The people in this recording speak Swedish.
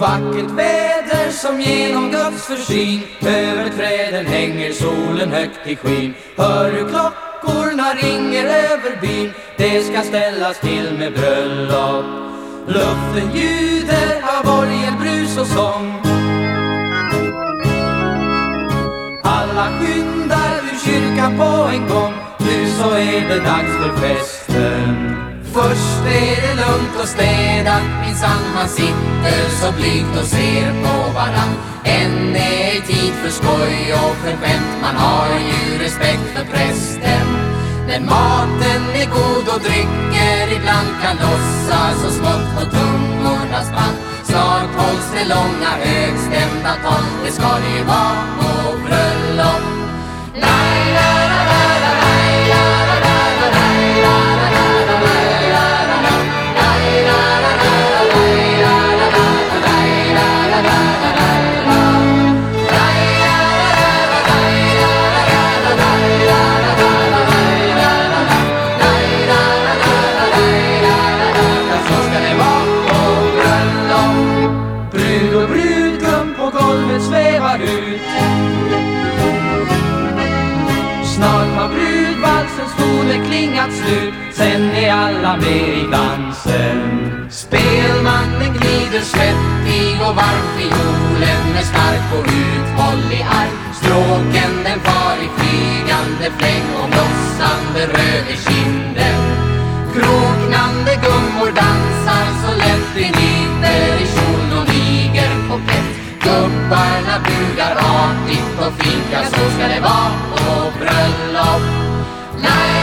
vackert väder som genom Guds försyn. Över träden hänger solen högt i skyn. Hör hur klockorna ringer över byn. Det ska ställas till med bröllop. Luften ljuder av orgelbrus och sång. Alla skyndar ur kyrkan på en gång. Nu så är det dags för fest och städat Minsann man sitter så blygt och ser på varann. Än är tid för skoj och för skämt. Man har ju respekt för prästen. När maten är god och drycker ibland kan lossa så smått på tungornas band. Snart hålls det långa högstämda tal. Det ska det ju vara. Svävar ut. Snart har brudvalsens toner klingat slut. Sen är alla med i dansen. Spelmannen glider svettig och varm Fiolen är stark och uthållig arm. Stråken den far i flygande fläng och blossande röd i kinden. Kroknande gummor gubbarna bjuder artigt och fika, så ska det vara på bröllop. Nej.